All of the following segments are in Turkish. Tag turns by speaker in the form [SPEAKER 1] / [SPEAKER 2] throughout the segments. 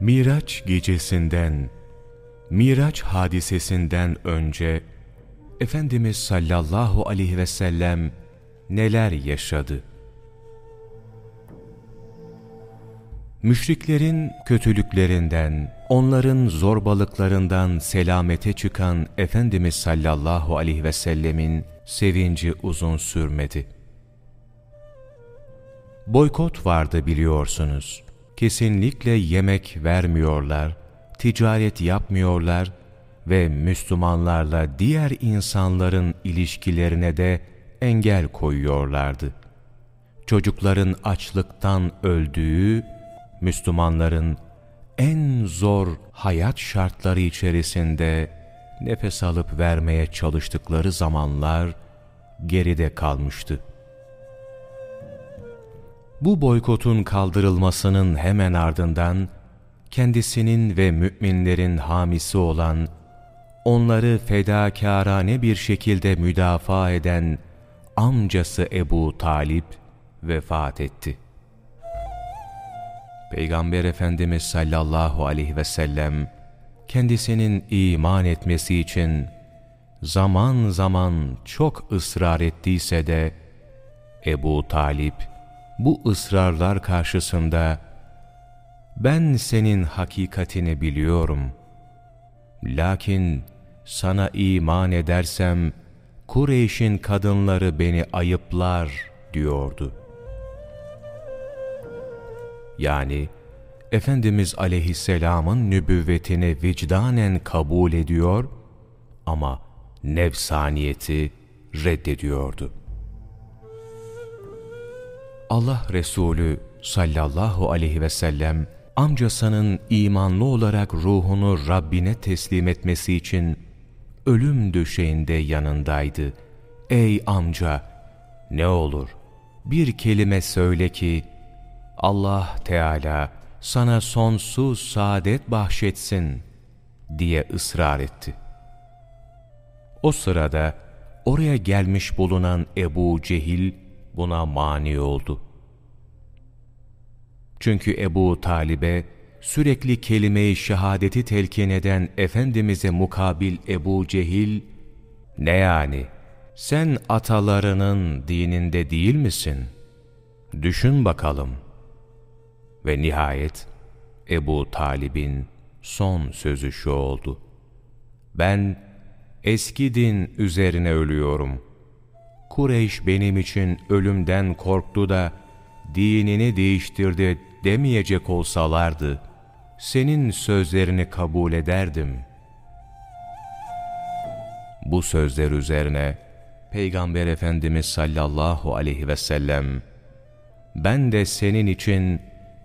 [SPEAKER 1] Miraç gecesinden, Miraç hadisesinden önce Efendimiz sallallahu aleyhi ve sellem neler yaşadı? Müşriklerin kötülüklerinden, onların zorbalıklarından selamete çıkan Efendimiz sallallahu aleyhi ve sellemin sevinci uzun sürmedi. Boykot vardı biliyorsunuz. Kesinlikle yemek vermiyorlar, ticaret yapmıyorlar ve Müslümanlarla diğer insanların ilişkilerine de engel koyuyorlardı. Çocukların açlıktan öldüğü, Müslümanların en zor hayat şartları içerisinde nefes alıp vermeye çalıştıkları zamanlar geride kalmıştı. Bu boykotun kaldırılmasının hemen ardından kendisinin ve müminlerin hamisi olan, onları fedakârane bir şekilde müdafaa eden amcası Ebu Talip vefat etti. Peygamber Efendimiz sallallahu aleyhi ve sellem kendisinin iman etmesi için zaman zaman çok ısrar ettiyse de Ebu Talip bu ısrarlar karşısında ben senin hakikatini biliyorum. Lakin sana iman edersem Kureyş'in kadınları beni ayıplar diyordu. Yani Efendimiz aleyhisselamın nübüvvetini vicdanen kabul ediyor ama nefsaniyeti reddediyordu. Allah Resulü sallallahu aleyhi ve sellem amcasının imanlı olarak ruhunu Rabbine teslim etmesi için ölüm döşeğinde yanındaydı. Ey amca ne olur bir kelime söyle ki Allah Teala sana sonsuz saadet bahşetsin diye ısrar etti. O sırada oraya gelmiş bulunan Ebu Cehil buna mani oldu. Çünkü Ebu Talib'e sürekli kelime-i şehadeti telkin eden Efendimiz'e mukabil Ebu Cehil, ne yani sen atalarının dininde değil misin? Düşün bakalım.'' Ve nihayet Ebu Talib'in son sözü şu oldu. Ben eski din üzerine ölüyorum. Kureyş benim için ölümden korktu da dinini değiştirdi demeyecek olsalardı, senin sözlerini kabul ederdim. Bu sözler üzerine Peygamber Efendimiz sallallahu aleyhi ve sellem, ben de senin için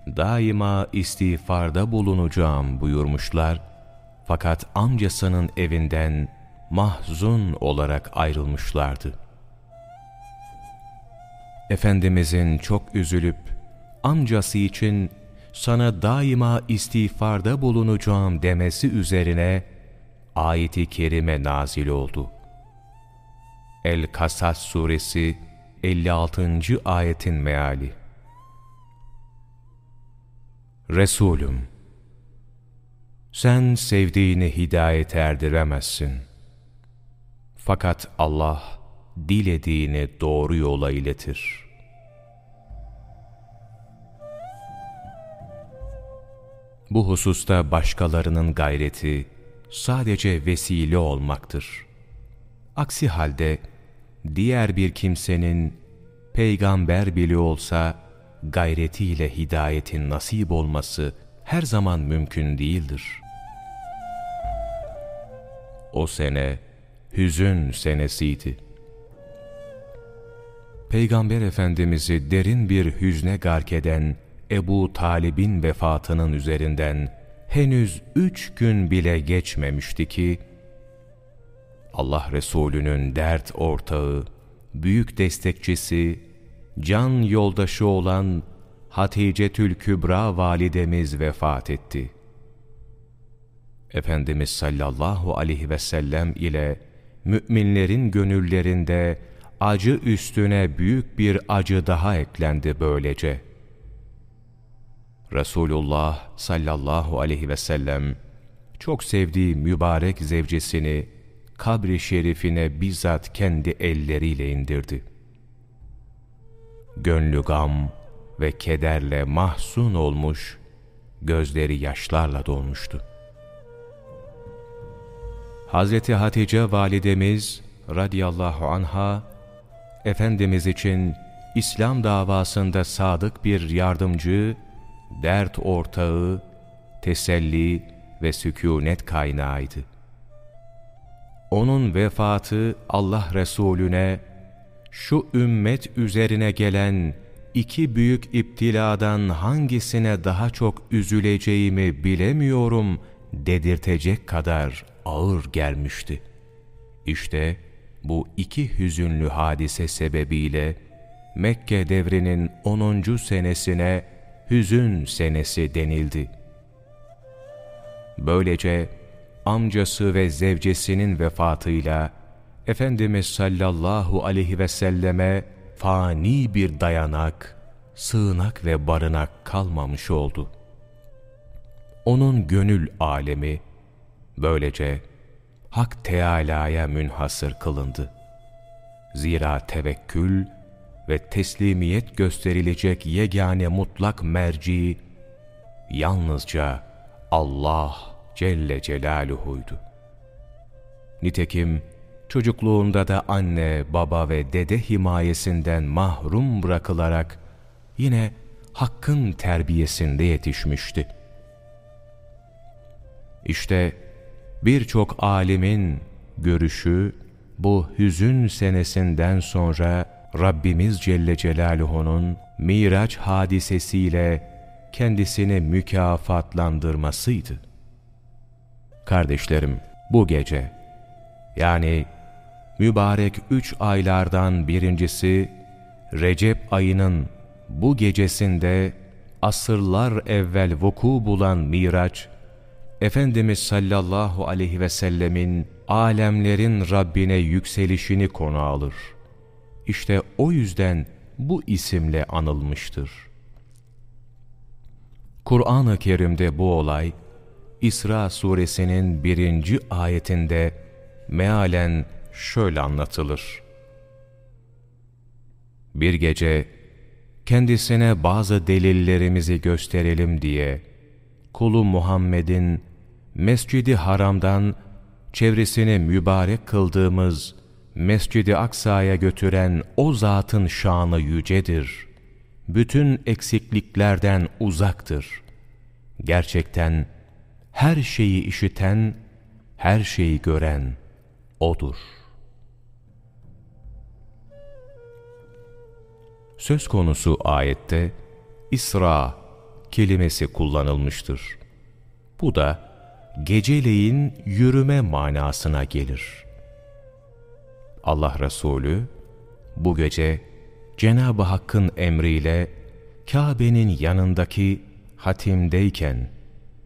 [SPEAKER 1] daima istiğfarda bulunacağım buyurmuşlar. Fakat amcasının evinden mahzun olarak ayrılmışlardı. Efendimizin çok üzülüp amcası için sana daima istiğfarda bulunacağım demesi üzerine ayeti kerime nazil oldu. El-Kasas suresi 56. ayetin meali Resulüm, sen sevdiğini hidayet erdiremezsin. Fakat Allah dilediğini doğru yola iletir. Bu hususta başkalarının gayreti sadece vesile olmaktır. Aksi halde diğer bir kimsenin peygamber bile olsa gayretiyle hidayetin nasip olması her zaman mümkün değildir. O sene hüzün senesiydi. Peygamber Efendimiz'i derin bir hüzne gark eden Ebu Talib'in vefatının üzerinden henüz üç gün bile geçmemişti ki, Allah Resulü'nün dert ortağı, büyük destekçisi can yoldaşı olan Hatice Kübra validemiz vefat etti. Efendimiz sallallahu aleyhi ve sellem ile müminlerin gönüllerinde acı üstüne büyük bir acı daha eklendi böylece. Resulullah sallallahu aleyhi ve sellem çok sevdiği mübarek zevcesini kabri şerifine bizzat kendi elleriyle indirdi. Gönlü gam ve kederle mahzun olmuş, gözleri yaşlarla dolmuştu. Hazreti Hatice validemiz radiyallahu anha, Efendimiz için İslam davasında sadık bir yardımcı, dert ortağı, teselli ve sükunet kaynağıydı. Onun vefatı Allah Resulüne, şu ümmet üzerine gelen iki büyük iptiladan hangisine daha çok üzüleceğimi bilemiyorum dedirtecek kadar ağır gelmişti. İşte bu iki hüzünlü hadise sebebiyle Mekke devrinin 10. senesine hüzün senesi denildi. Böylece amcası ve zevcesinin vefatıyla Efendimiz sallallahu aleyhi ve selleme fani bir dayanak, sığınak ve barınak kalmamış oldu. Onun gönül alemi böylece Hak Teâlâ'ya münhasır kılındı. Zira tevekkül ve teslimiyet gösterilecek yegane mutlak merci yalnızca Allah Celle Celaluhu'ydu. Nitekim çocukluğunda da anne, baba ve dede himayesinden mahrum bırakılarak yine Hakk'ın terbiyesinde yetişmişti. İşte birçok alimin görüşü bu hüzün senesinden sonra Rabbimiz Celle Celaluhu'nun Miraç hadisesiyle kendisini mükafatlandırmasıydı. Kardeşlerim, bu gece, yani mübarek üç aylardan birincisi, Recep ayının bu gecesinde asırlar evvel vuku bulan Miraç, Efendimiz sallallahu aleyhi ve sellemin alemlerin Rabbine yükselişini konu alır. İşte o yüzden bu isimle anılmıştır. Kur'an-ı Kerim'de bu olay, İsra suresinin birinci ayetinde mealen şöyle anlatılır. Bir gece kendisine bazı delillerimizi gösterelim diye kulu Muhammed'in Mescidi Haram'dan çevresini mübarek kıldığımız Mescidi Aksa'ya götüren o zatın şanı yücedir. Bütün eksikliklerden uzaktır. Gerçekten her şeyi işiten, her şeyi gören O'dur. Söz konusu ayette İsra kelimesi kullanılmıştır. Bu da geceleyin yürüme manasına gelir. Allah Resulü bu gece Cenab-ı Hakk'ın emriyle Kabe'nin yanındaki hatimdeyken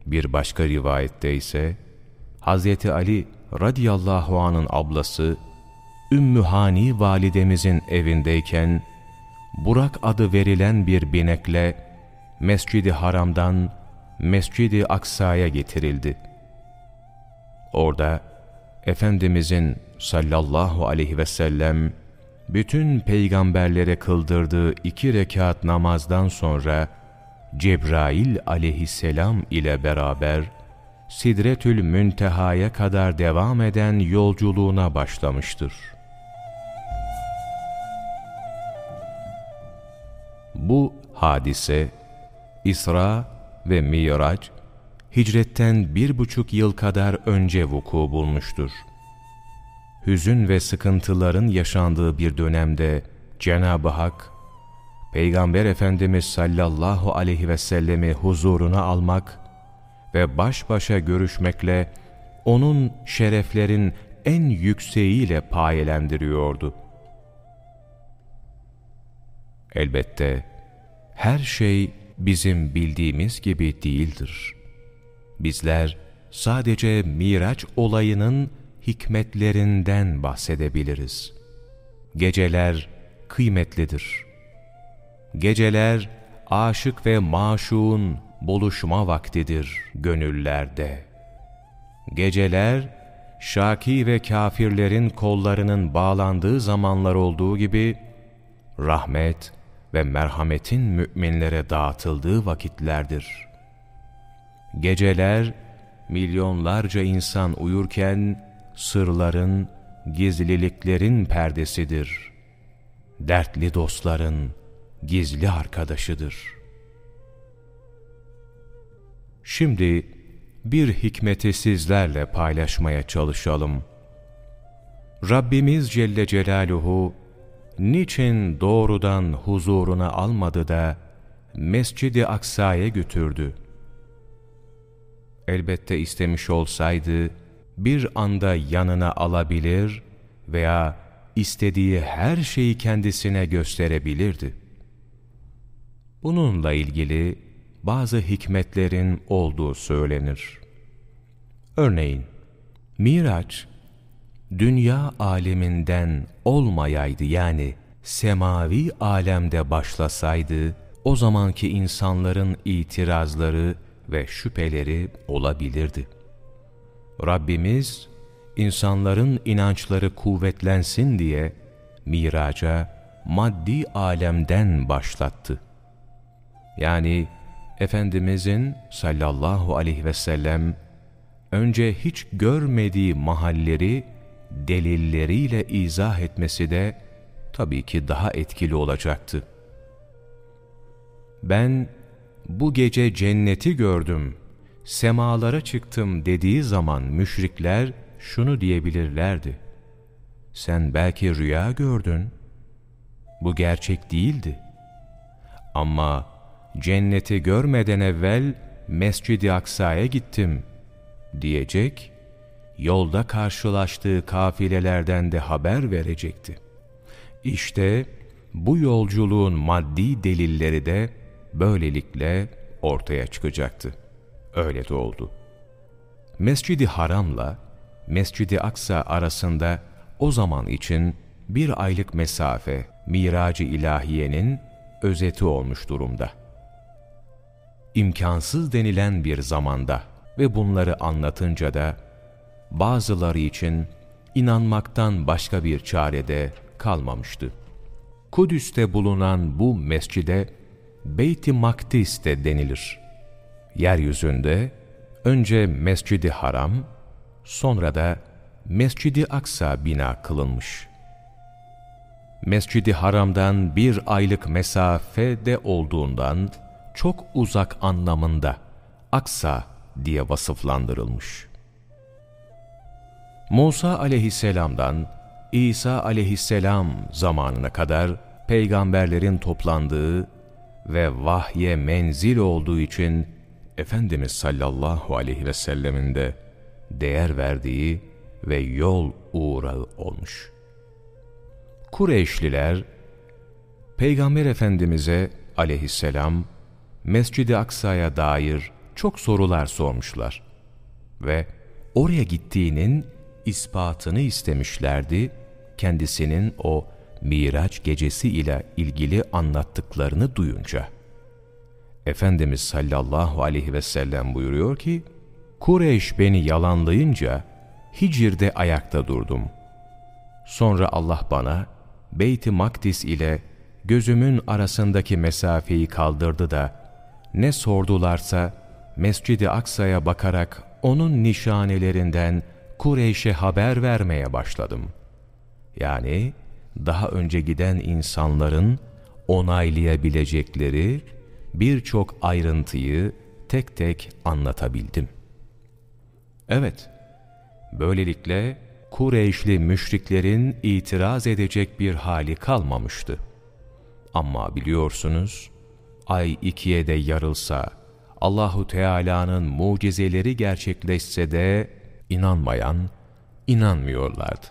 [SPEAKER 1] bir başka rivayette ise Hz. Ali radıyallahu anın ablası Ümmü Hani validemizin evindeyken Burak adı verilen bir binekle Mescidi Haram'dan Mescidi Aksa'ya getirildi. Orada Efendimizin sallallahu aleyhi ve sellem bütün peygamberlere kıldırdığı iki rekat namazdan sonra Cebrail aleyhisselam ile beraber Sidretül Münteha'ya kadar devam eden yolculuğuna başlamıştır. Bu hadise İsra ve Miraç hicretten bir buçuk yıl kadar önce vuku bulmuştur. Hüzün ve sıkıntıların yaşandığı bir dönemde Cenab-ı Hak, Peygamber Efendimiz sallallahu aleyhi ve sellemi huzuruna almak ve baş başa görüşmekle onun şereflerin en yükseğiyle payelendiriyordu. Elbette her şey bizim bildiğimiz gibi değildir. Bizler sadece Miraç olayının hikmetlerinden bahsedebiliriz. Geceler kıymetlidir. Geceler aşık ve maşuğun buluşma vaktidir gönüllerde. Geceler, şaki ve kafirlerin kollarının bağlandığı zamanlar olduğu gibi, rahmet ve merhametin müminlere dağıtıldığı vakitlerdir. Geceler, milyonlarca insan uyurken, sırların, gizliliklerin perdesidir. Dertli dostların gizli arkadaşıdır. Şimdi bir hikmeti sizlerle paylaşmaya çalışalım. Rabbimiz Celle Celaluhu niçin doğrudan huzuruna almadı da Mescid-i Aksa'ya götürdü? Elbette istemiş olsaydı, bir anda yanına alabilir veya istediği her şeyi kendisine gösterebilirdi. Bununla ilgili bazı hikmetlerin olduğu söylenir. Örneğin, Miraç, dünya aleminden olmayaydı yani semavi alemde başlasaydı, o zamanki insanların itirazları ve şüpheleri olabilirdi. Rabbimiz insanların inançları kuvvetlensin diye miraca maddi alemden başlattı. Yani Efendimizin sallallahu aleyhi ve sellem önce hiç görmediği mahalleri delilleriyle izah etmesi de tabii ki daha etkili olacaktı. Ben bu gece cenneti gördüm semalara çıktım dediği zaman müşrikler şunu diyebilirlerdi. Sen belki rüya gördün. Bu gerçek değildi. Ama cenneti görmeden evvel Mescid-i Aksa'ya gittim diyecek, yolda karşılaştığı kafilelerden de haber verecekti. İşte bu yolculuğun maddi delilleri de böylelikle ortaya çıkacaktı. Öyle de oldu. Mescidi Haram'la Mescidi Aksa arasında o zaman için bir aylık mesafe miracı ilahiyenin özeti olmuş durumda. İmkansız denilen bir zamanda ve bunları anlatınca da bazıları için inanmaktan başka bir çare de kalmamıştı. Kudüs'te bulunan bu mescide Beyt-i Makdis de denilir yeryüzünde önce Mescidi Haram, sonra da Mescidi Aksa bina kılınmış. Mescidi Haram'dan bir aylık mesafede olduğundan çok uzak anlamında Aksa diye vasıflandırılmış. Musa aleyhisselamdan İsa aleyhisselam zamanına kadar peygamberlerin toplandığı ve vahye menzil olduğu için Efendimiz sallallahu aleyhi ve sellemin de değer verdiği ve yol uğrağı olmuş. Kureyşliler, Peygamber Efendimiz'e aleyhisselam, Mescid-i Aksa'ya dair çok sorular sormuşlar ve oraya gittiğinin ispatını istemişlerdi, kendisinin o Miraç gecesi ile ilgili anlattıklarını duyunca. Efendimiz sallallahu aleyhi ve sellem buyuruyor ki, Kureyş beni yalanlayınca Hicr'de ayakta durdum. Sonra Allah bana Beyt-i Makdis ile gözümün arasındaki mesafeyi kaldırdı da ne sordularsa Mescid-i Aksa'ya bakarak onun nişanelerinden Kureyş'e haber vermeye başladım. Yani daha önce giden insanların onaylayabilecekleri birçok ayrıntıyı tek tek anlatabildim. Evet, böylelikle Kureyşli müşriklerin itiraz edecek bir hali kalmamıştı. Ama biliyorsunuz, ay ikiye de yarılsa, Allahu Teala'nın mucizeleri gerçekleşse de inanmayan, inanmıyorlardı.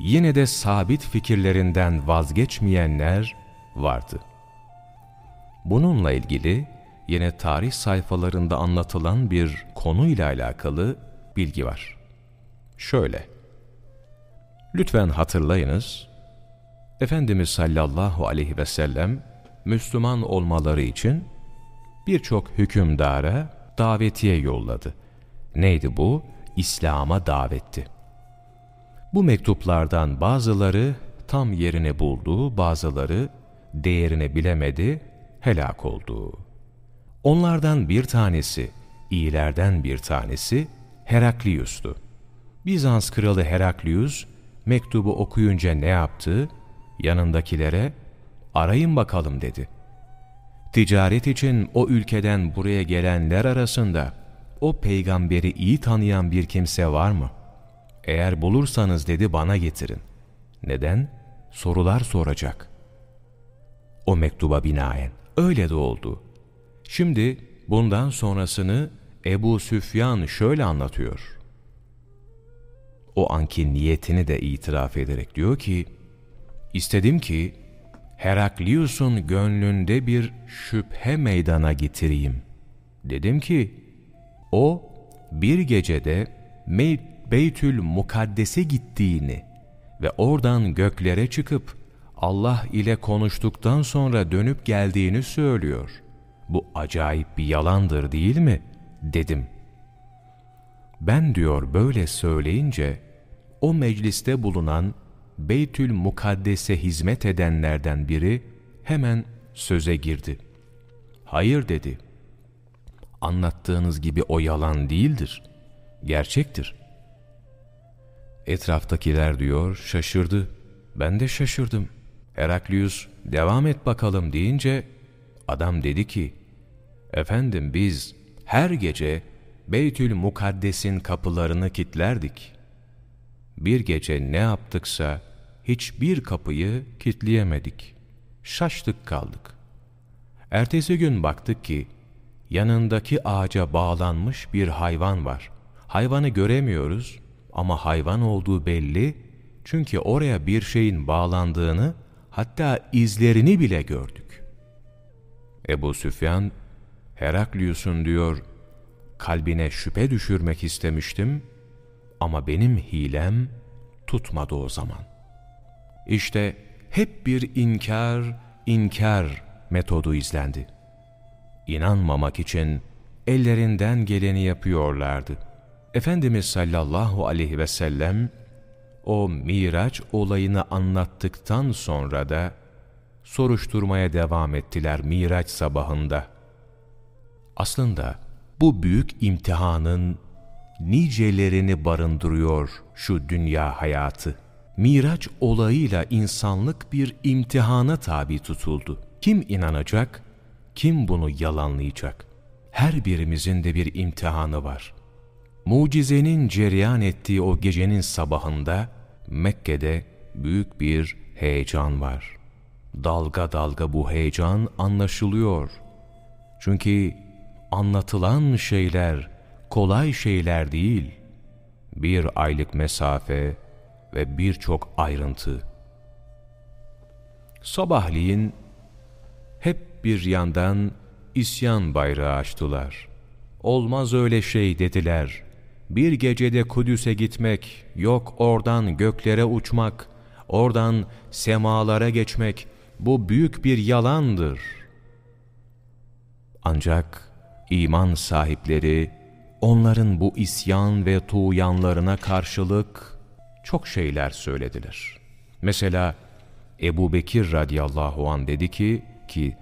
[SPEAKER 1] Yine de sabit fikirlerinden vazgeçmeyenler vardı. Bununla ilgili yine tarih sayfalarında anlatılan bir konuyla alakalı bilgi var. Şöyle, lütfen hatırlayınız, Efendimiz sallallahu aleyhi ve sellem Müslüman olmaları için birçok hükümdara davetiye yolladı. Neydi bu? İslam'a davetti. Bu mektuplardan bazıları tam yerini buldu, bazıları değerini bilemedi, helak oldu. Onlardan bir tanesi, iyilerden bir tanesi Heraklius'tu. Bizans kralı Heraklius mektubu okuyunca ne yaptı? Yanındakilere arayın bakalım dedi. Ticaret için o ülkeden buraya gelenler arasında o peygamberi iyi tanıyan bir kimse var mı? Eğer bulursanız dedi bana getirin. Neden? Sorular soracak. O mektuba binaen. Öyle de oldu. Şimdi bundan sonrasını Ebu Süfyan şöyle anlatıyor. O anki niyetini de itiraf ederek diyor ki, İstedim ki Heraklius'un gönlünde bir şüphe meydana getireyim. Dedim ki, o bir gecede Beytül Mukaddes'e gittiğini ve oradan göklere çıkıp Allah ile konuştuktan sonra dönüp geldiğini söylüyor. Bu acayip bir yalandır değil mi? Dedim. Ben diyor böyle söyleyince o mecliste bulunan Beytül Mukaddes'e hizmet edenlerden biri hemen söze girdi. Hayır dedi. Anlattığınız gibi o yalan değildir. Gerçektir. Etraftakiler diyor şaşırdı. Ben de şaşırdım. Heraklius devam et bakalım deyince adam dedi ki Efendim biz her gece Beytül Mukaddes'in kapılarını kilitlerdik. Bir gece ne yaptıksa hiçbir kapıyı kilitleyemedik. Şaştık kaldık. Ertesi gün baktık ki yanındaki ağaca bağlanmış bir hayvan var. Hayvanı göremiyoruz ama hayvan olduğu belli çünkü oraya bir şeyin bağlandığını hatta izlerini bile gördük. Ebu Süfyan, Heraklius'un diyor, kalbine şüphe düşürmek istemiştim ama benim hilem tutmadı o zaman. İşte hep bir inkar, inkar metodu izlendi. İnanmamak için ellerinden geleni yapıyorlardı. Efendimiz sallallahu aleyhi ve sellem o Miraç olayını anlattıktan sonra da soruşturmaya devam ettiler Miraç sabahında. Aslında bu büyük imtihanın nicelerini barındırıyor şu dünya hayatı. Miraç olayıyla insanlık bir imtihana tabi tutuldu. Kim inanacak, kim bunu yalanlayacak? Her birimizin de bir imtihanı var. Mucizenin cereyan ettiği o gecenin sabahında Mekke'de büyük bir heyecan var. Dalga dalga bu heyecan anlaşılıyor. Çünkü anlatılan şeyler kolay şeyler değil. Bir aylık mesafe ve birçok ayrıntı. Sabahleyin hep bir yandan isyan bayrağı açtılar. Olmaz öyle şey dediler. Bir gecede Kudüs'e gitmek, yok oradan göklere uçmak, oradan semalara geçmek, bu büyük bir yalandır. Ancak iman sahipleri, onların bu isyan ve tuğyanlarına karşılık çok şeyler söylediler. Mesela Ebu Bekir radıyallahu an dedi ki, ki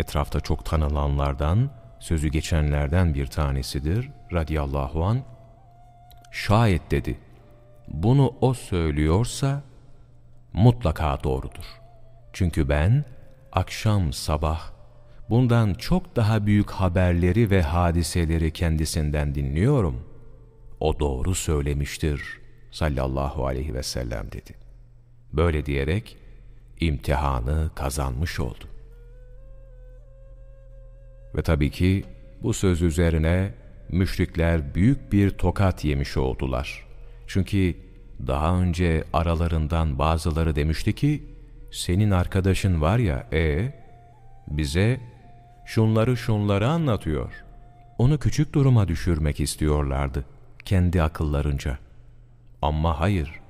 [SPEAKER 1] etrafta çok tanılanlardan, sözü geçenlerden bir tanesidir radıyallahu an, şayet dedi, bunu o söylüyorsa mutlaka doğrudur. Çünkü ben akşam sabah bundan çok daha büyük haberleri ve hadiseleri kendisinden dinliyorum. O doğru söylemiştir sallallahu aleyhi ve sellem dedi. Böyle diyerek imtihanı kazanmış oldu. Ve tabii ki bu söz üzerine müşrikler büyük bir tokat yemiş oldular. Çünkü daha önce aralarından bazıları demişti ki, senin arkadaşın var ya, e bize şunları şunları anlatıyor. Onu küçük duruma düşürmek istiyorlardı, kendi akıllarınca. Ama hayır,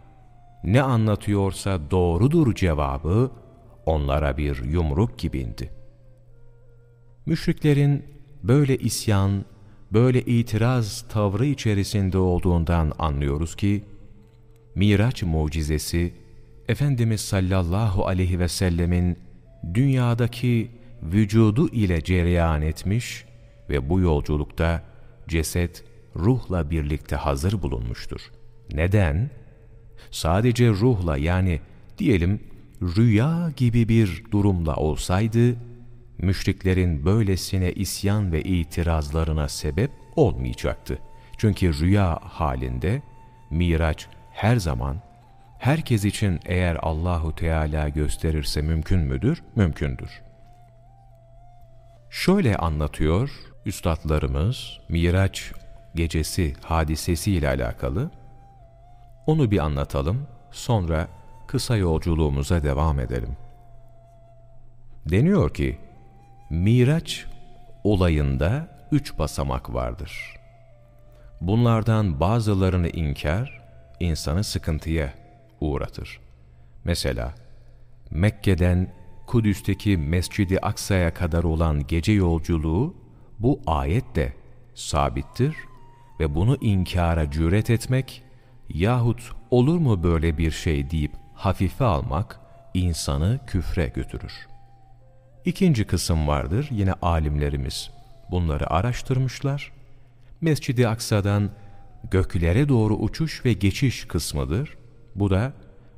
[SPEAKER 1] ne anlatıyorsa doğrudur cevabı onlara bir yumruk gibiydi. Müşriklerin böyle isyan, böyle itiraz tavrı içerisinde olduğundan anlıyoruz ki, Miraç mucizesi, Efendimiz sallallahu aleyhi ve sellemin dünyadaki vücudu ile cereyan etmiş ve bu yolculukta ceset ruhla birlikte hazır bulunmuştur. Neden? Sadece ruhla yani diyelim rüya gibi bir durumla olsaydı, müşriklerin böylesine isyan ve itirazlarına sebep olmayacaktı. Çünkü rüya halinde Miraç her zaman herkes için eğer Allahu Teala gösterirse mümkün müdür? Mümkündür. Şöyle anlatıyor üstadlarımız Miraç gecesi hadisesi ile alakalı. Onu bir anlatalım, sonra kısa yolculuğumuza devam edelim. Deniyor ki, Miraç olayında üç basamak vardır. Bunlardan bazılarını inkar, insanı sıkıntıya uğratır. Mesela, Mekke'den Kudüs'teki Mescid-i Aksa'ya kadar olan gece yolculuğu bu ayette sabittir ve bunu inkara cüret etmek yahut olur mu böyle bir şey deyip hafife almak insanı küfre götürür. İkinci kısım vardır yine alimlerimiz bunları araştırmışlar. Mescid-i Aksa'dan göklere doğru uçuş ve geçiş kısmıdır. Bu da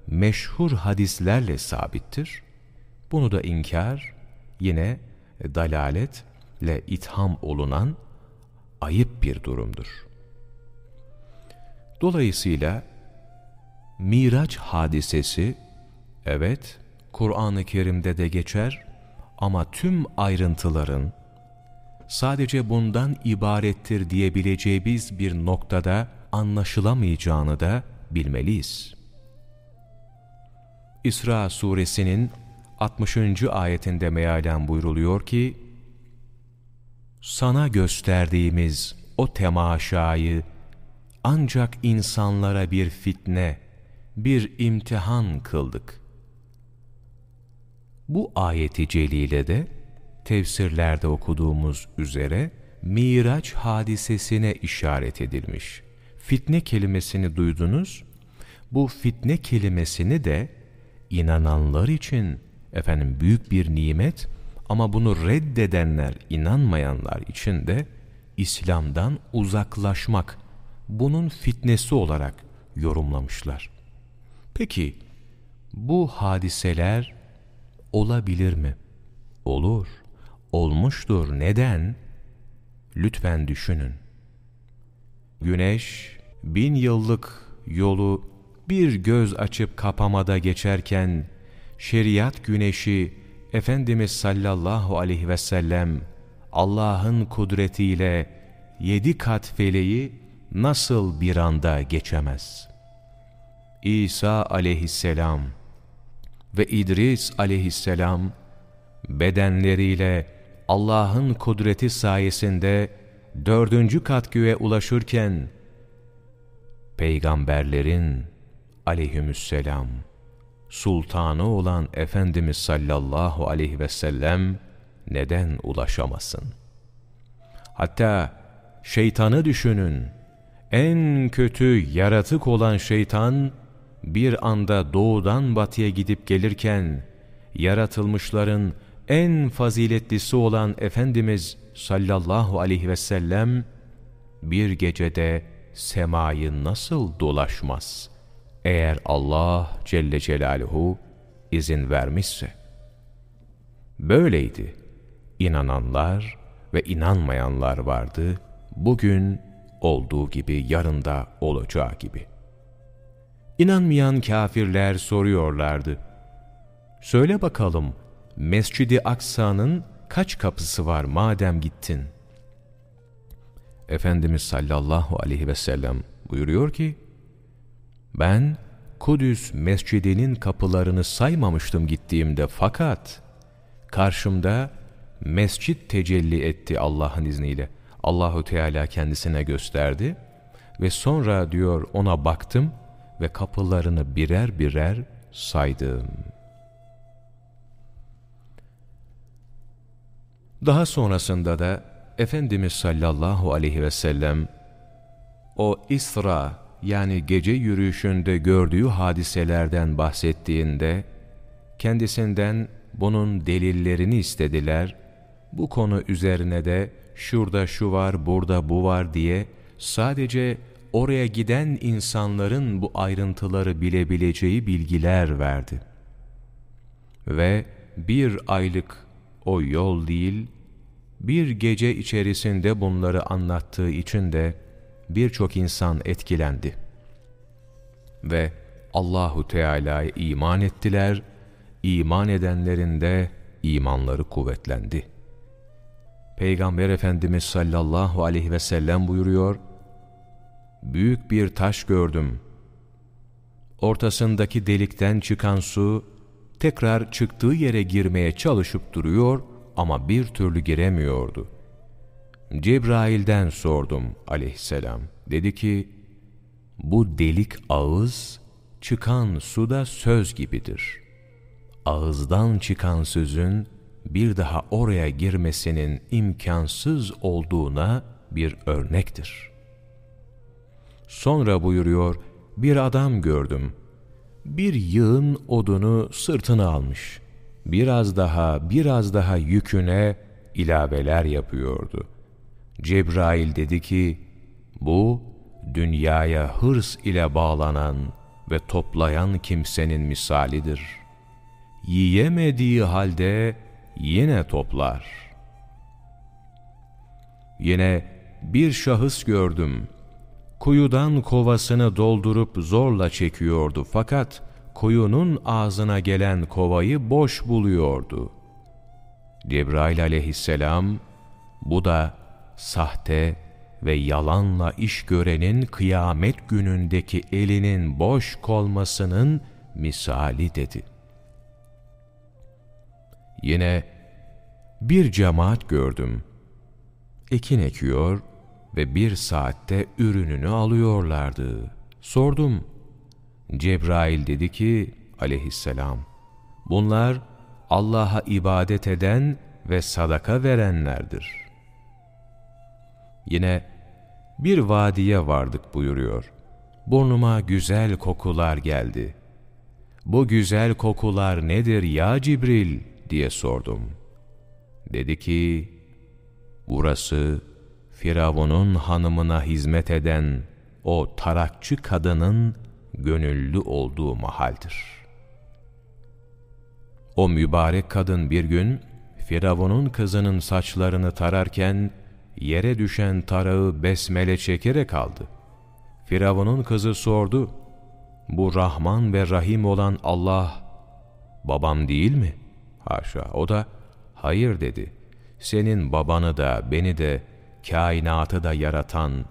[SPEAKER 1] meşhur hadislerle sabittir. Bunu da inkar yine dalaletle itham olunan ayıp bir durumdur. Dolayısıyla Miraç hadisesi evet Kur'an-ı Kerim'de de geçer ama tüm ayrıntıların sadece bundan ibarettir diyebileceğimiz bir noktada anlaşılamayacağını da bilmeliyiz. İsra suresinin 60. ayetinde mealen buyruluyor ki, Sana gösterdiğimiz o temaşayı ancak insanlara bir fitne, bir imtihan kıldık. Bu ayeti celilede tefsirlerde okuduğumuz üzere Miraç hadisesine işaret edilmiş. Fitne kelimesini duydunuz. Bu fitne kelimesini de inananlar için efendim büyük bir nimet ama bunu reddedenler, inanmayanlar için de İslam'dan uzaklaşmak bunun fitnesi olarak yorumlamışlar. Peki bu hadiseler olabilir mi? Olur. Olmuştur. Neden? Lütfen düşünün. Güneş bin yıllık yolu bir göz açıp kapamada geçerken şeriat güneşi Efendimiz sallallahu aleyhi ve sellem Allah'ın kudretiyle yedi kat feleği nasıl bir anda geçemez? İsa aleyhisselam ve İdris aleyhisselam bedenleriyle Allah'ın kudreti sayesinde dördüncü kat göğe ulaşırken peygamberlerin aleyhümüsselam sultanı olan Efendimiz sallallahu aleyhi ve sellem neden ulaşamasın? Hatta şeytanı düşünün. En kötü yaratık olan şeytan bir anda doğudan batıya gidip gelirken yaratılmışların en faziletlisi olan Efendimiz sallallahu aleyhi ve sellem bir gecede semayı nasıl dolaşmaz? Eğer Allah Celle Celaluhu izin vermişse. Böyleydi. İnananlar ve inanmayanlar vardı. Bugün olduğu gibi yarında olacağı gibi. İnanmayan kafirler soruyorlardı. Söyle bakalım Mescid-i Aksa'nın kaç kapısı var madem gittin? Efendimiz sallallahu aleyhi ve sellem buyuruyor ki, ben Kudüs mescidinin kapılarını saymamıştım gittiğimde fakat karşımda mescit tecelli etti Allah'ın izniyle. Allahu Teala kendisine gösterdi ve sonra diyor ona baktım ve kapılarını birer birer saydım. Daha sonrasında da Efendimiz sallallahu aleyhi ve sellem o İsra yani gece yürüyüşünde gördüğü hadiselerden bahsettiğinde kendisinden bunun delillerini istediler. Bu konu üzerine de şurada şu var, burada bu var diye sadece oraya giden insanların bu ayrıntıları bilebileceği bilgiler verdi. Ve bir aylık o yol değil, bir gece içerisinde bunları anlattığı için de birçok insan etkilendi. Ve Allahu Teala'ya iman ettiler, iman edenlerin de imanları kuvvetlendi. Peygamber Efendimiz sallallahu aleyhi ve sellem buyuruyor, Büyük bir taş gördüm. Ortasındaki delikten çıkan su, tekrar çıktığı yere girmeye çalışıp duruyor ama bir türlü giremiyordu. Cebrail'den sordum aleyhisselam. Dedi ki, bu delik ağız, çıkan suda söz gibidir. Ağızdan çıkan sözün bir daha oraya girmesinin imkansız olduğuna bir örnektir. Sonra buyuruyor, bir adam gördüm. Bir yığın odunu sırtına almış. Biraz daha, biraz daha yüküne ilaveler yapıyordu. Cebrail dedi ki, bu dünyaya hırs ile bağlanan ve toplayan kimsenin misalidir. Yiyemediği halde yine toplar. Yine bir şahıs gördüm. Kuyudan kovasını doldurup zorla çekiyordu fakat kuyunun ağzına gelen kovayı boş buluyordu. Cebrail aleyhisselam bu da sahte ve yalanla iş görenin kıyamet günündeki elinin boş kolmasının misali dedi. Yine bir cemaat gördüm. Ekin ekiyor ve bir saatte ürününü alıyorlardı. Sordum. Cebrail dedi ki aleyhisselam, bunlar Allah'a ibadet eden ve sadaka verenlerdir. Yine bir vadiye vardık buyuruyor. Burnuma güzel kokular geldi. Bu güzel kokular nedir ya Cibril diye sordum. Dedi ki, burası Firavun'un hanımına hizmet eden o tarakçı kadının gönüllü olduğu mahaldir. O mübarek kadın bir gün Firavun'un kızının saçlarını tararken yere düşen tarağı besmele çekerek aldı. Firavun'un kızı sordu, bu Rahman ve Rahim olan Allah babam değil mi? Haşa o da hayır dedi. Senin babanı da beni de kainatı da yaratan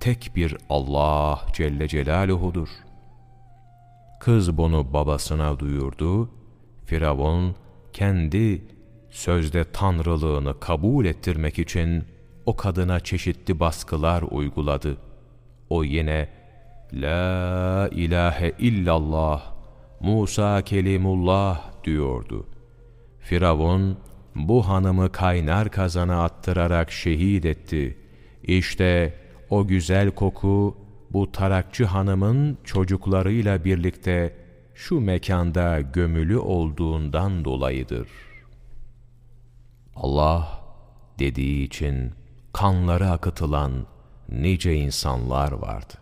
[SPEAKER 1] tek bir Allah Celle Celaluhu'dur. Kız bunu babasına duyurdu. Firavun kendi sözde tanrılığını kabul ettirmek için o kadına çeşitli baskılar uyguladı. O yine La ilahe illallah Musa kelimullah diyordu. Firavun bu hanımı kaynar kazana attırarak şehit etti. İşte o güzel koku bu tarakçı hanımın çocuklarıyla birlikte şu mekanda gömülü olduğundan dolayıdır. Allah dediği için kanları akıtılan nice insanlar vardı.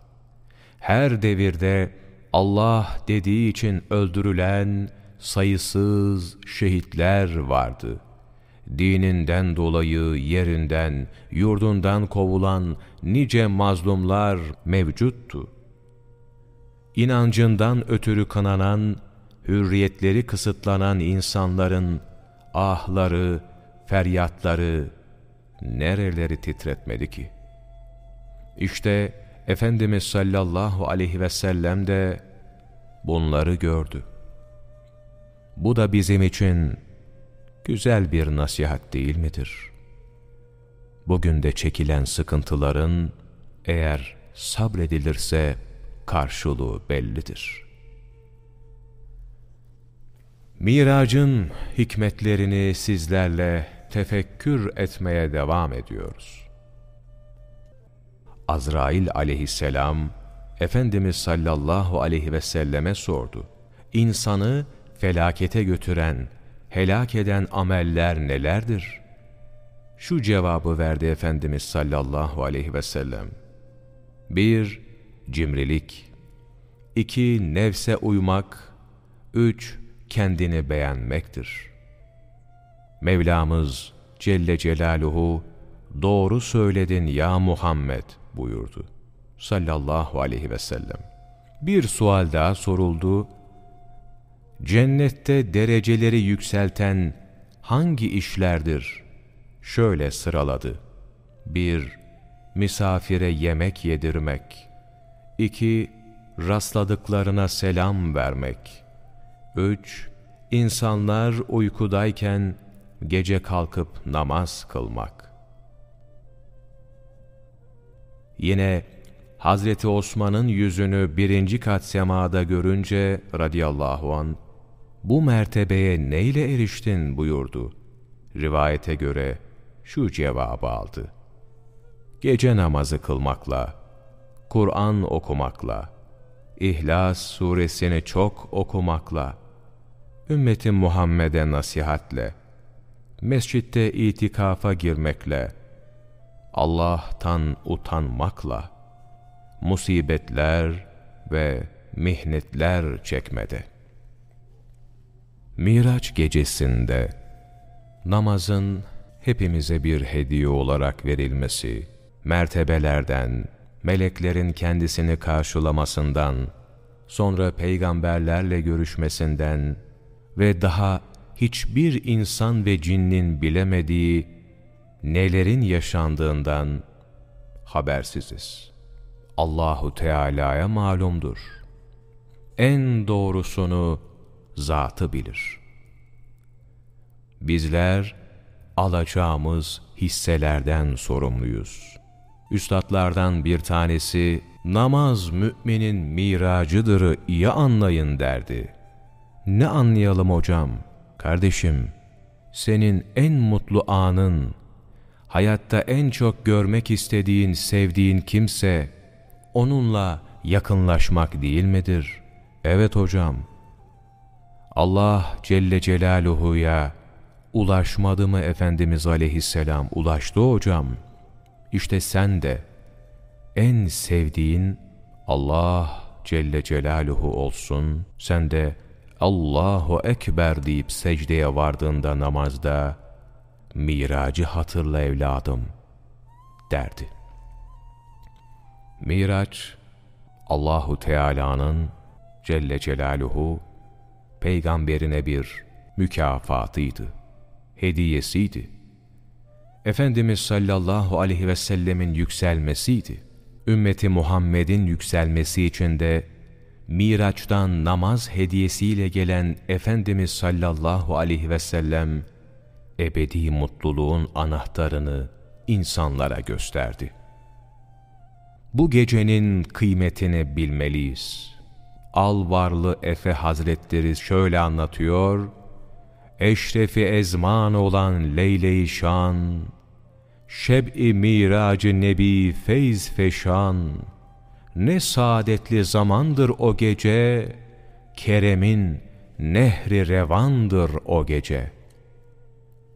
[SPEAKER 1] Her devirde Allah dediği için öldürülen sayısız şehitler vardı. Dininden dolayı yerinden, yurdundan kovulan nice mazlumlar mevcuttu. İnancından ötürü kınanan, hürriyetleri kısıtlanan insanların ahları, feryatları nereleri titretmedi ki? İşte Efendimiz sallallahu aleyhi ve sellem de bunları gördü. Bu da bizim için güzel bir nasihat değil midir? Bugün de çekilen sıkıntıların eğer sabredilirse karşılığı bellidir. Miracın hikmetlerini sizlerle tefekkür etmeye devam ediyoruz. Azrail aleyhisselam, Efendimiz sallallahu aleyhi ve selleme sordu. İnsanı felakete götüren, helak eden ameller nelerdir? Şu cevabı verdi Efendimiz sallallahu aleyhi ve sellem. 1- Cimrilik 2- Nefse uymak 3- Kendini beğenmektir. Mevlamız Celle Celaluhu doğru söyledin ya Muhammed buyurdu sallallahu aleyhi ve sellem. Bir sual daha soruldu. Cennette dereceleri yükselten hangi işlerdir? Şöyle sıraladı. 1- Misafire yemek yedirmek. 2- Rastladıklarına selam vermek. 3- İnsanlar uykudayken gece kalkıp namaz kılmak. Yine Hazreti Osman'ın yüzünü birinci kat semada görünce radıyallahu an bu mertebeye neyle eriştin buyurdu. Rivayete göre şu cevabı aldı. Gece namazı kılmakla, Kur'an okumakla, İhlas suresini çok okumakla, ümmeti Muhammed'e nasihatle, mescitte itikafa girmekle, Allah'tan utanmakla, musibetler ve mihnetler çekmedi. Miraç gecesinde namazın hepimize bir hediye olarak verilmesi, mertebelerden, meleklerin kendisini karşılamasından, sonra peygamberlerle görüşmesinden ve daha hiçbir insan ve cinnin bilemediği nelerin yaşandığından habersiziz. Allahu Teala'ya malumdur. En doğrusunu zatı bilir. Bizler alacağımız hisselerden sorumluyuz. Üstadlardan bir tanesi namaz müminin miracıdırı iyi anlayın derdi. Ne anlayalım hocam? Kardeşim, senin en mutlu anın, hayatta en çok görmek istediğin, sevdiğin kimse, onunla yakınlaşmak değil midir? Evet hocam. Allah Celle Celaluhu'ya ulaşmadı mı Efendimiz Aleyhisselam? Ulaştı hocam. İşte sen de en sevdiğin Allah Celle Celaluhu olsun. Sen de Allahu Ekber deyip secdeye vardığında namazda miracı hatırla evladım derdi. Miraç, Allahu Teala'nın Celle Celaluhu peygamberine bir mükafatıydı, hediyesiydi. Efendimiz sallallahu aleyhi ve sellemin yükselmesiydi. Ümmeti Muhammed'in yükselmesi için de Miraç'tan namaz hediyesiyle gelen Efendimiz sallallahu aleyhi ve sellem ebedi mutluluğun anahtarını insanlara gösterdi. Bu gecenin kıymetini bilmeliyiz. Alvarlı Efe Hazretleri şöyle anlatıyor, Eşrefi ezman olan Leyle-i Şan, Şeb-i miracı nebi feyz feşan, Ne saadetli zamandır o gece, Kerem'in nehri revandır o gece.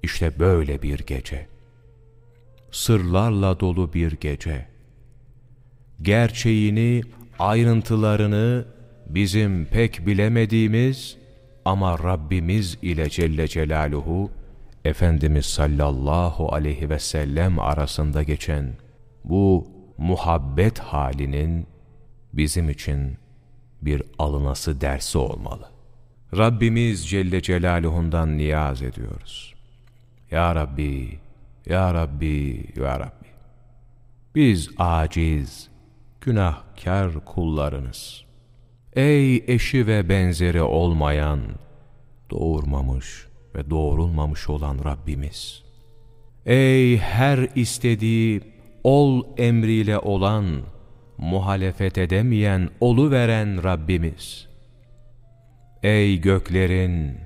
[SPEAKER 1] İşte böyle bir gece. Sırlarla dolu bir gece gerçeğini, ayrıntılarını bizim pek bilemediğimiz ama Rabbimiz ile Celle Celaluhu Efendimiz sallallahu aleyhi ve sellem arasında geçen bu muhabbet halinin bizim için bir alınası dersi olmalı. Rabbimiz Celle Celaluhu'ndan niyaz ediyoruz. Ya Rabbi, Ya Rabbi, Ya Rabbi. Biz aciz, günahkar kullarınız. Ey eşi ve benzeri olmayan, doğurmamış ve doğrulmamış olan Rabbimiz! Ey her istediği ol emriyle olan, muhalefet edemeyen, olu veren Rabbimiz! Ey göklerin,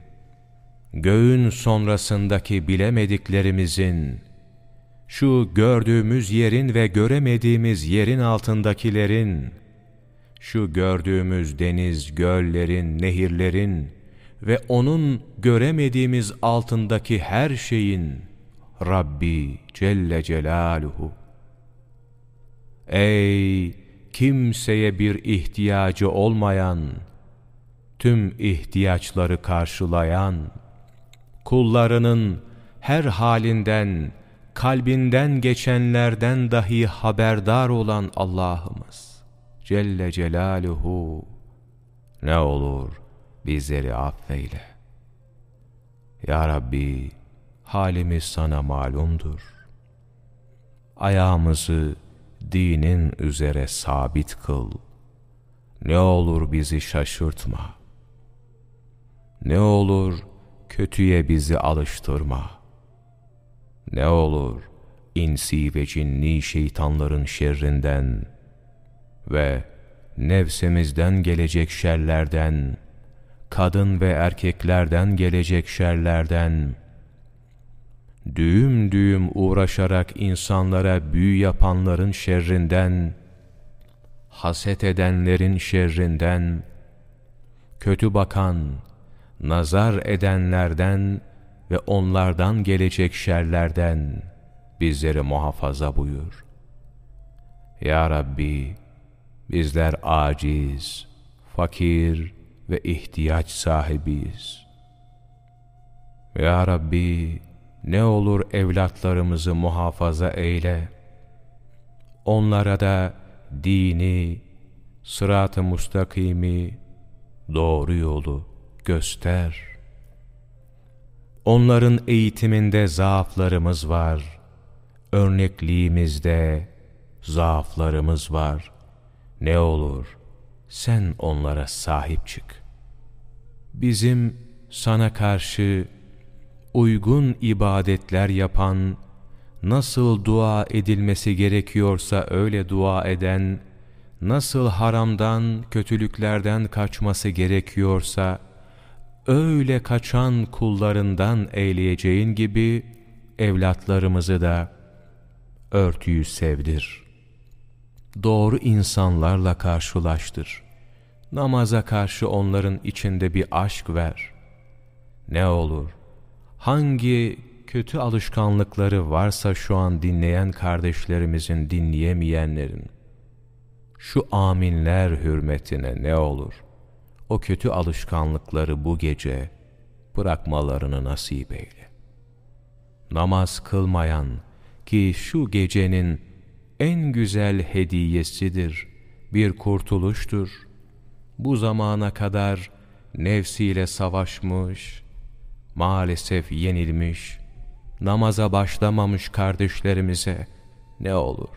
[SPEAKER 1] göğün sonrasındaki bilemediklerimizin, şu gördüğümüz yerin ve göremediğimiz yerin altındakilerin, şu gördüğümüz deniz, göllerin, nehirlerin ve onun göremediğimiz altındaki her şeyin Rabbi Celle Celaluhu. Ey kimseye bir ihtiyacı olmayan, tüm ihtiyaçları karşılayan, kullarının her halinden, kalbinden geçenlerden dahi haberdar olan Allah'ımız Celle Celaluhu ne olur bizleri affeyle. Ya Rabbi halimiz sana malumdur. Ayağımızı dinin üzere sabit kıl. Ne olur bizi şaşırtma. Ne olur kötüye bizi alıştırma. Ne olur insi ve cinni şeytanların şerrinden ve nefsimizden gelecek şerlerden, kadın ve erkeklerden gelecek şerlerden, düğüm düğüm uğraşarak insanlara büyü yapanların şerrinden, haset edenlerin şerrinden, kötü bakan, nazar edenlerden ve onlardan gelecek şerlerden bizleri muhafaza buyur. Ya Rabbi, bizler aciz, fakir ve ihtiyaç sahibiyiz. Ya Rabbi, ne olur evlatlarımızı muhafaza eyle. Onlara da dini, sırat-ı mustakimi, doğru yolu göster. Onların eğitiminde zaaflarımız var, örnekliğimizde zaaflarımız var. Ne olur sen onlara sahip çık. Bizim sana karşı uygun ibadetler yapan, nasıl dua edilmesi gerekiyorsa öyle dua eden, nasıl haramdan, kötülüklerden kaçması gerekiyorsa, öyle kaçan kullarından eyleyeceğin gibi, evlatlarımızı da örtüyü sevdir. Doğru insanlarla karşılaştır. Namaza karşı onların içinde bir aşk ver. Ne olur, hangi kötü alışkanlıkları varsa şu an dinleyen kardeşlerimizin dinleyemeyenlerin, şu aminler hürmetine ne olur, o kötü alışkanlıkları bu gece bırakmalarını nasip eyle. Namaz kılmayan ki şu gecenin en güzel hediyesidir, bir kurtuluştur. Bu zamana kadar nefsiyle savaşmış, maalesef yenilmiş, namaza başlamamış kardeşlerimize ne olur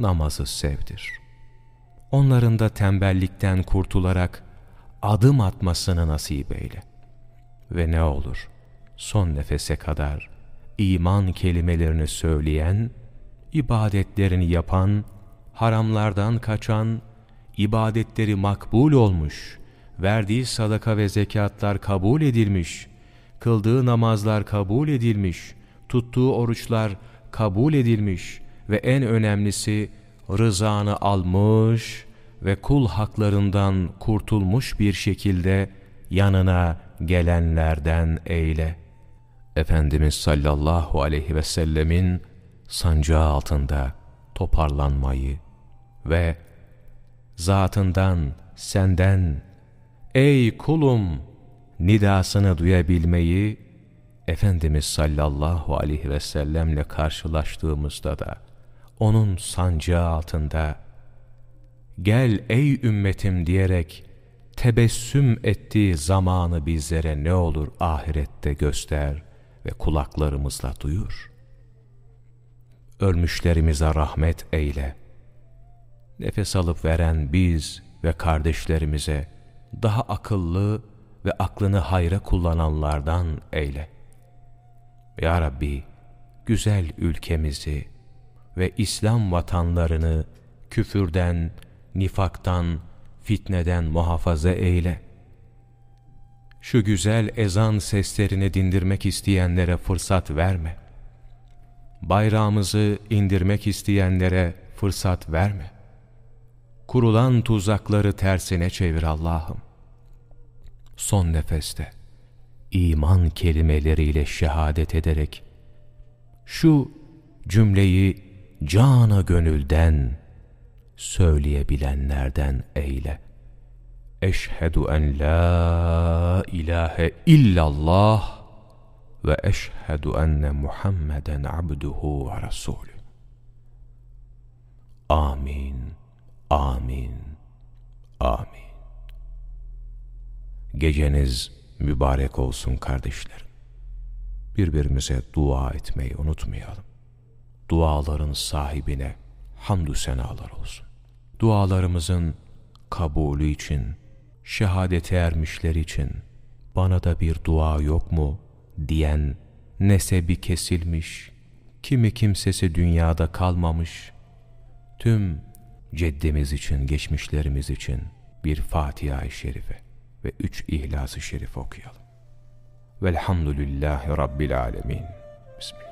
[SPEAKER 1] namazı sevdir. Onların da tembellikten kurtularak adım atmasını nasip eyle. Ve ne olur son nefese kadar iman kelimelerini söyleyen, ibadetlerini yapan, haramlardan kaçan, ibadetleri makbul olmuş, verdiği sadaka ve zekatlar kabul edilmiş, kıldığı namazlar kabul edilmiş, tuttuğu oruçlar kabul edilmiş ve en önemlisi rızanı almış ve kul haklarından kurtulmuş bir şekilde yanına gelenlerden eyle. Efendimiz sallallahu aleyhi ve sellemin sancağı altında toparlanmayı ve zatından, senden, ey kulum nidasını duyabilmeyi Efendimiz sallallahu aleyhi ve sellemle karşılaştığımızda da onun sancağı altında gel ey ümmetim diyerek tebessüm ettiği zamanı bizlere ne olur ahirette göster ve kulaklarımızla duyur. Ölmüşlerimize rahmet eyle. Nefes alıp veren biz ve kardeşlerimize daha akıllı ve aklını hayra kullananlardan eyle. Ya Rabbi, güzel ülkemizi ve İslam vatanlarını küfürden, nifaktan, fitneden muhafaza eyle. Şu güzel ezan seslerini dindirmek isteyenlere fırsat verme. Bayrağımızı indirmek isteyenlere fırsat verme. Kurulan tuzakları tersine çevir Allah'ım. Son nefeste iman kelimeleriyle şehadet ederek şu cümleyi cana gönülden söyleyebilenlerden eyle. Eşhedü en la ilahe illallah ve eşhedü enne Muhammeden abduhu ve rasulü. Amin, amin, amin. Geceniz mübarek olsun kardeşlerim. Birbirimize dua etmeyi unutmayalım. Duaların sahibine hamdü senalar olsun. Dualarımızın kabulü için, şehadete ermişler için bana da bir dua yok mu diyen nesebi kesilmiş, kimi kimsesi dünyada kalmamış, tüm ceddimiz için, geçmişlerimiz için bir Fatiha-i Şerife ve üç İhlas-ı Şerif okuyalım. Velhamdülillahi Rabbil Alemin. Bismillah.